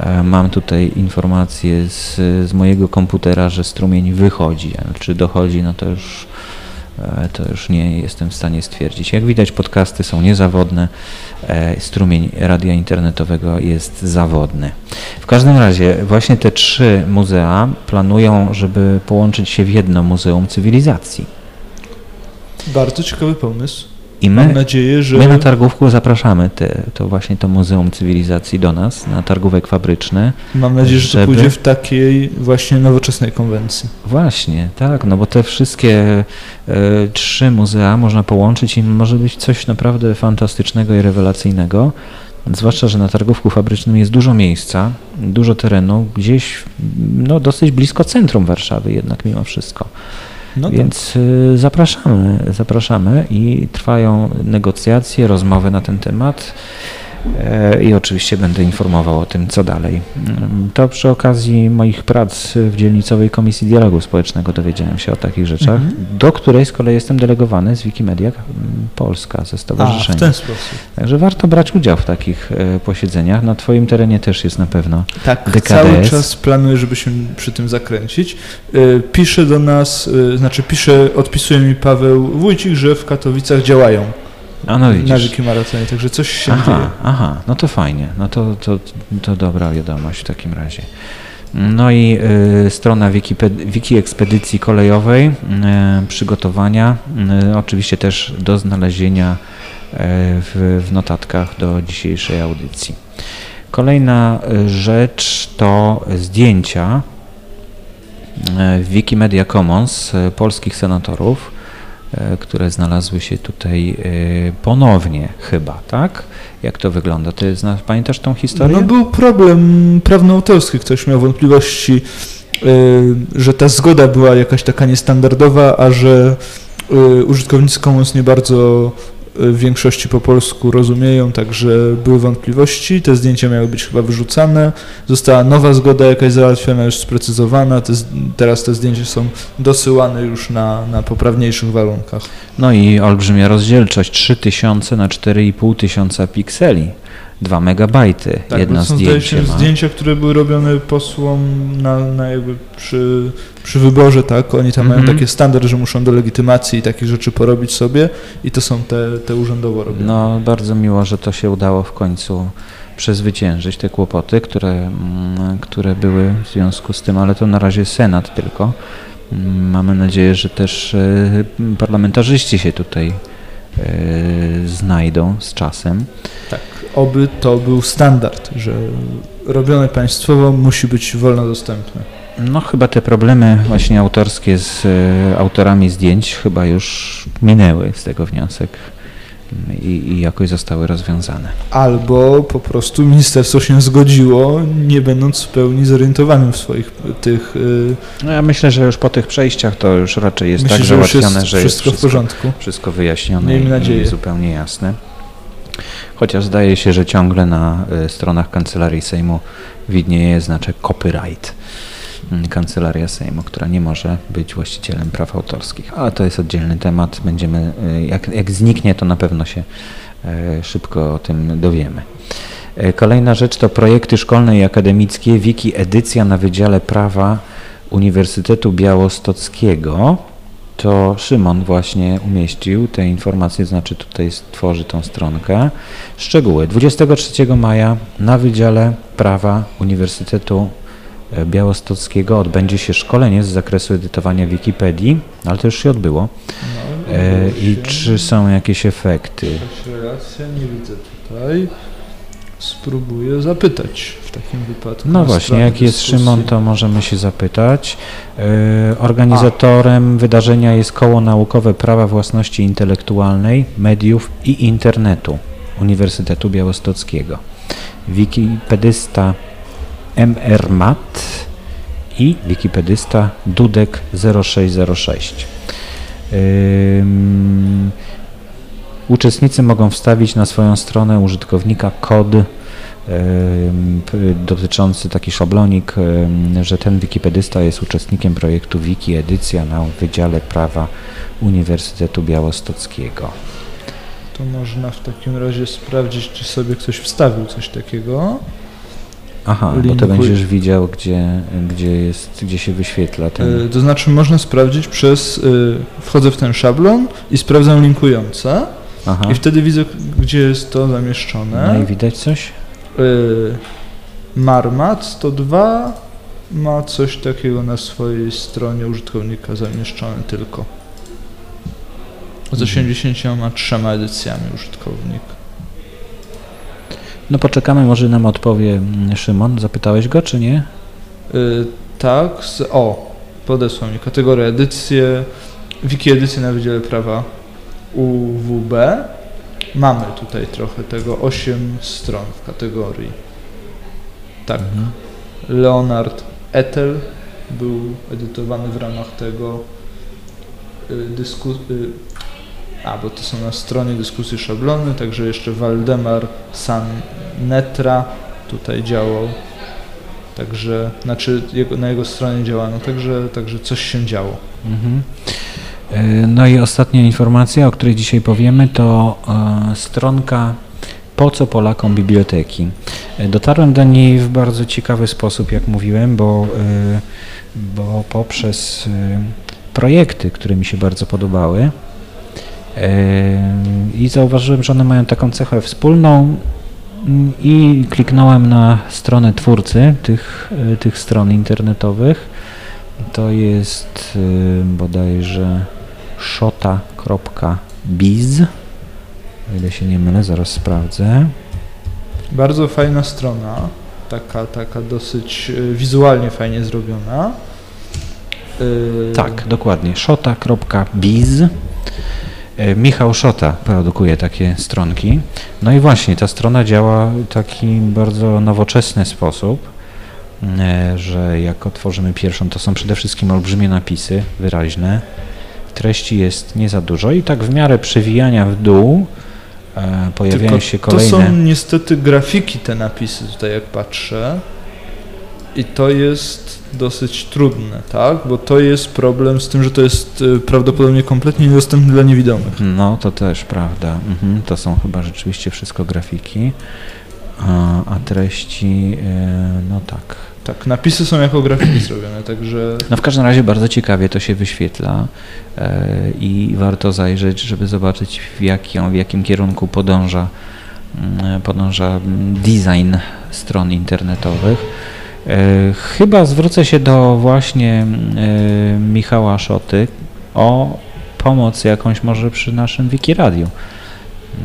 E, Mam tutaj informację z, z mojego komputera, że strumień wychodzi, czy dochodzi, no to już, e, to już nie jestem w stanie stwierdzić. Jak widać podcasty są niezawodne, e, strumień radia internetowego jest zawodny. W każdym razie właśnie te trzy muzea planują, żeby połączyć się w jedno Muzeum Cywilizacji. Bardzo ciekawy pomysł. I Mam my, nadzieję, że... my na targówku zapraszamy te, to właśnie to Muzeum Cywilizacji do nas, na targówek fabryczny. Mam nadzieję, że to pójdzie w takiej właśnie nowoczesnej konwencji. Właśnie, tak, no bo te wszystkie e, trzy muzea można połączyć i może być coś naprawdę fantastycznego i rewelacyjnego. Zwłaszcza, że na targówku fabrycznym jest dużo miejsca, dużo terenu, gdzieś no, dosyć blisko centrum Warszawy jednak mimo wszystko. No tak. Więc y, zapraszamy, zapraszamy i trwają negocjacje, rozmowy na ten temat i oczywiście będę informował o tym, co dalej. Mm, To przy okazji moich prac w dzielnicowej Komisji Dialogu Społecznego dowiedziałem się o takich rzeczach, Mhm. do której z kolei jestem delegowany z Wikimedia mm, Polska, ze A, stowarzyszenia. w ten sposób. Także warto brać udział w takich e, posiedzeniach. Na Twoim terenie też jest na pewno. Tak, DKDS. cały czas planuję, żeby się przy tym zakręcić. Y, Pisze do nas, znaczy pisze, odpisuje mi Paweł Wójcik, że w Katowicach działają A no na widzisz. Wikimaratonie, także coś się Aha, dzieje. aha, no to fajnie, no to, to, to dobra wiadomość w takim razie. No i y, strona Wiki Ekspedycji Kolejowej, y, przygotowania, y, oczywiście też do znalezienia y, w, w notatkach do dzisiejszej audycji. Kolejna y, rzecz to zdjęcia y, w Wikimedia Commons y, polskich senatorów, y, które znalazły się tutaj y, ponownie chyba, tak? Jak to wygląda? Ty zna, pamiętasz tą historię? No był problem prawnoautorski, ktoś miał wątpliwości, y, że ta zgoda była jakaś taka niestandardowa, a że użytkownicy Commons nie bardzo w większości po polsku rozumieją, także były wątpliwości. Te zdjęcia miały być chyba wyrzucane. Została nowa zgoda jakaś załatwiona, już sprecyzowana. Te, teraz te zdjęcia są dosyłane już na, na poprawniejszych warunkach. No i olbrzymia rozdzielczość 3000 na 4500 pikseli. 2 megabajty. Tak, Jedno są zdjęcie ma. zdjęcia, które były robione posłom na, na jakby przy, przy wyborze, tak? Oni tam Mhm. mają takie standard, że muszą do legitymacji i takich rzeczy porobić sobie i to są te, te urzędowo robione. No, bardzo miło, że to się udało w końcu przezwyciężyć te kłopoty, które, mm, które były w związku z tym, ale to na razie Senat tylko. Mm, Mamy nadzieję, że też e, parlamentarzyści się tutaj e, znajdą z czasem. Tak, oby to był standard, że robione państwowo musi być wolno dostępne. No chyba te problemy właśnie autorskie z e, autorami zdjęć chyba już minęły z tego wniosek i, i jakoś zostały rozwiązane. Albo po prostu ministerstwo się zgodziło, nie będąc w pełni zorientowanym w swoich tych... y, No ja myślę, że już po tych przejściach to już raczej jest Myślę, tak że załatwione, jest że jest wszystko w porządku. wszystko wyjaśnione Miejmy i, nadzieję. i zupełnie jasne. Chociaż zdaje się, że ciągle na y, stronach Kancelarii Sejmu widnieje znaczek copyright. Mm, Kancelaria Sejmu, która nie może być właścicielem praw autorskich. Ale to jest oddzielny temat. Będziemy, y, jak, jak zniknie, to na pewno się y, szybko o tym dowiemy. Kolejna rzecz to projekty szkolne i akademickie. Wiki Edycja na Wydziale Prawa Uniwersytetu Białostockiego. To Szymon właśnie umieścił te informacje, znaczy tutaj stworzy tą stronkę. Szczegóły. 23 maja na Wydziale Prawa Uniwersytetu e, Białostockiego odbędzie się szkolenie z zakresu edytowania Wikipedii, ale to już się odbyło. No, E, I czy są jakieś efekty? Relacja? Nie widzę tutaj. Spróbuję zapytać w takim wypadku. No właśnie, jak jest. Szymon, to możemy się zapytać. E, Organizatorem wydarzenia jest Koło Naukowe Prawa Własności Intelektualnej, Mediów i Internetu Uniwersytetu Białostockiego. Wikipedysta MRMAT i wikipedysta Dudek 0606. Ym, Uczestnicy mogą wstawić na swoją stronę użytkownika kod dotyczący taki szablonik, że ten wikipedysta jest uczestnikiem projektu Wiki Edycja na Wydziale Prawa Uniwersytetu Białostockiego. To można w takim razie sprawdzić, czy sobie ktoś wstawił coś takiego. Aha, bo to Linkuj. będziesz widział, gdzie, gdzie jest, gdzie się wyświetla ten. Y, To znaczy można sprawdzić przez, y, wchodzę w ten szablon i sprawdzam linkujące Aha, i wtedy widzę, gdzie jest to zamieszczone. no i widać coś? Y, Marmat 102 ma coś takiego na swojej stronie użytkownika zamieszczone tylko. Z Mhm. 83 edycjami użytkownik. No poczekamy, może nam odpowie mm, Szymon. Zapytałeś go, czy nie? Y, tak, z, o, podesłał mi kategorię edycje, wiki edycje na Wydziale Prawa UWB. Mamy tutaj trochę tego, 8 stron w kategorii. Tak, Mhm. Leonard Etel był edytowany w ramach tego y, dysku... Y, a, bo to są na stronie dyskusji szablony, także jeszcze Waldemar Sannetra tutaj działał. Także, znaczy jego, na jego stronie działano, także, także coś się działo. Mhm. E, No i ostatnia informacja, o której dzisiaj powiemy, to e, stronka Po co Polakom biblioteki. E, Dotarłem do niej w bardzo ciekawy sposób, jak mówiłem, bo, bo poprzez projekty, które mi się bardzo podobały i zauważyłem, że one mają taką cechę wspólną i kliknąłem na stronę twórcy tych, tych stron internetowych. To jest bodajże shota.biz. O ile się nie mylę, zaraz sprawdzę. Bardzo fajna strona, taka, taka dosyć y, wizualnie fajnie zrobiona. Y, Tak, dokładnie. shota.biz. E, Michał Szota produkuje takie stronki. No i właśnie, ta strona działa w taki bardzo nowoczesny sposób, e, że jak otworzymy pierwszą, to są przede wszystkim olbrzymie napisy, wyraźne. Treści jest nie za dużo i tak w miarę przewijania w dół e, pojawiają Tylko się to kolejne. są niestety grafiki te napisy tutaj jak patrzę i to jest dosyć trudne, tak? Bo to jest problem z tym, że to jest y, prawdopodobnie kompletnie niedostępne dla niewidomych. No, to też prawda. Mhm, to są chyba rzeczywiście wszystko grafiki, a, a treści, e, no tak. Tak, napisy są jako grafiki [CLEARS THROAT] zrobione, także No w każdym razie bardzo ciekawie to się wyświetla e, i warto zajrzeć, żeby zobaczyć w, jakim, w jakim kierunku podąża, mm, podąża design stron internetowych. E, Chyba zwrócę się do właśnie e, Michała Szoty o pomoc jakąś może przy naszym Wikiradiu.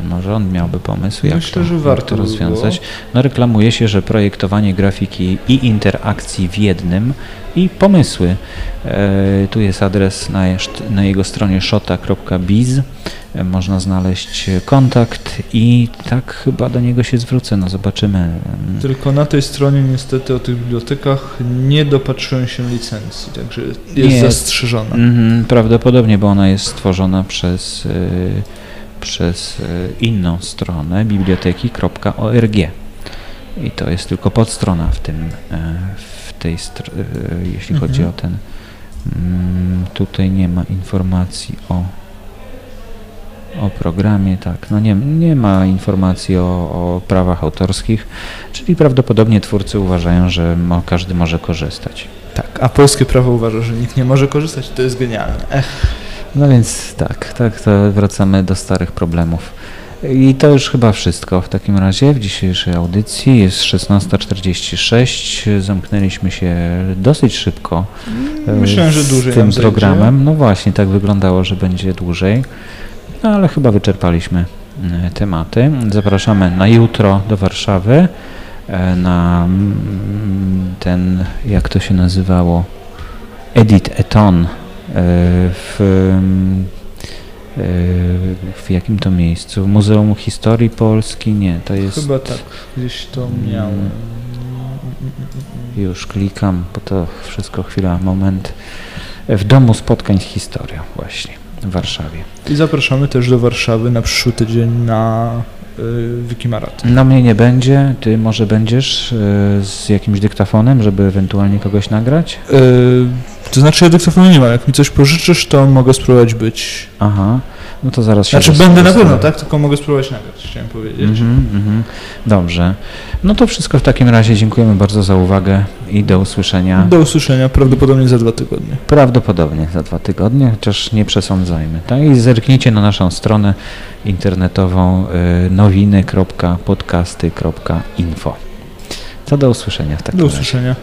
Może on miałby pomysł, jak Myślę, to, jak warto to rozwiązać. No, reklamuje się, że projektowanie grafiki i interakcji w jednym i pomysły. E, tu jest adres na, na jego stronie shota.biz. E, Można znaleźć kontakt i tak chyba do niego się zwrócę. No zobaczymy. tylko na tej stronie niestety o tych bibliotekach nie dopatrzyłem się licencji, także jest Nie. zastrzeżona. Mhm, prawdopodobnie, bo ona jest stworzona przez, y, przez y, inną stronę biblioteki.org. I to jest tylko podstrona w tym, e, w tej, e, jeśli Mhm. chodzi o ten. Mm, Tutaj nie ma informacji o, o programie, tak. No nie, nie ma informacji o, o prawach autorskich, czyli prawdopodobnie twórcy uważają, że mo, każdy może korzystać. Tak, a polskie prawo uważa, że nikt nie może korzystać, to jest genialne. Ech, No więc tak, tak, to wracamy do starych problemów. I to już chyba wszystko w takim razie w dzisiejszej audycji. Jest 16.46, zamknęliśmy się dosyć szybko. e, Myślałem, że dłużej z tym programem. No właśnie, tak wyglądało, że będzie dłużej, no ale chyba wyczerpaliśmy e, tematy. Zapraszamy na jutro do Warszawy e, na mm, ten, jak to się nazywało, Edit Eton e, w, mm, e, w jakim to miejscu? Muzeum Historii Polski? Nie, to jest... chyba tak, gdzieś to miałem. Już klikam, bo to wszystko chwila, moment. W Domu Spotkań z Historią właśnie w Warszawie. I zapraszamy też do Warszawy na przyszły tydzień na y, Wikimaraton. No mnie nie będzie, ty może będziesz e, z jakimś dyktafonem, żeby ewentualnie kogoś nagrać? Y, to znaczy ja dyktafonu nie mam, jak mi coś pożyczysz, to mogę spróbować być. Aha, no to zaraz się Znaczy będę na pewno, tak? Tylko mogę spróbować nagrać, chciałem powiedzieć. Mhm, mhm. Dobrze. No to wszystko w takim razie. Dziękujemy bardzo za uwagę i do usłyszenia Do usłyszenia prawdopodobnie za dwa tygodnie. prawdopodobnie za dwa tygodnie, chociaż nie przesądzajmy. Tak? I zerknijcie na naszą stronę internetową y, nowiny.podcasty.info. To do usłyszenia w takim Do razie. usłyszenia.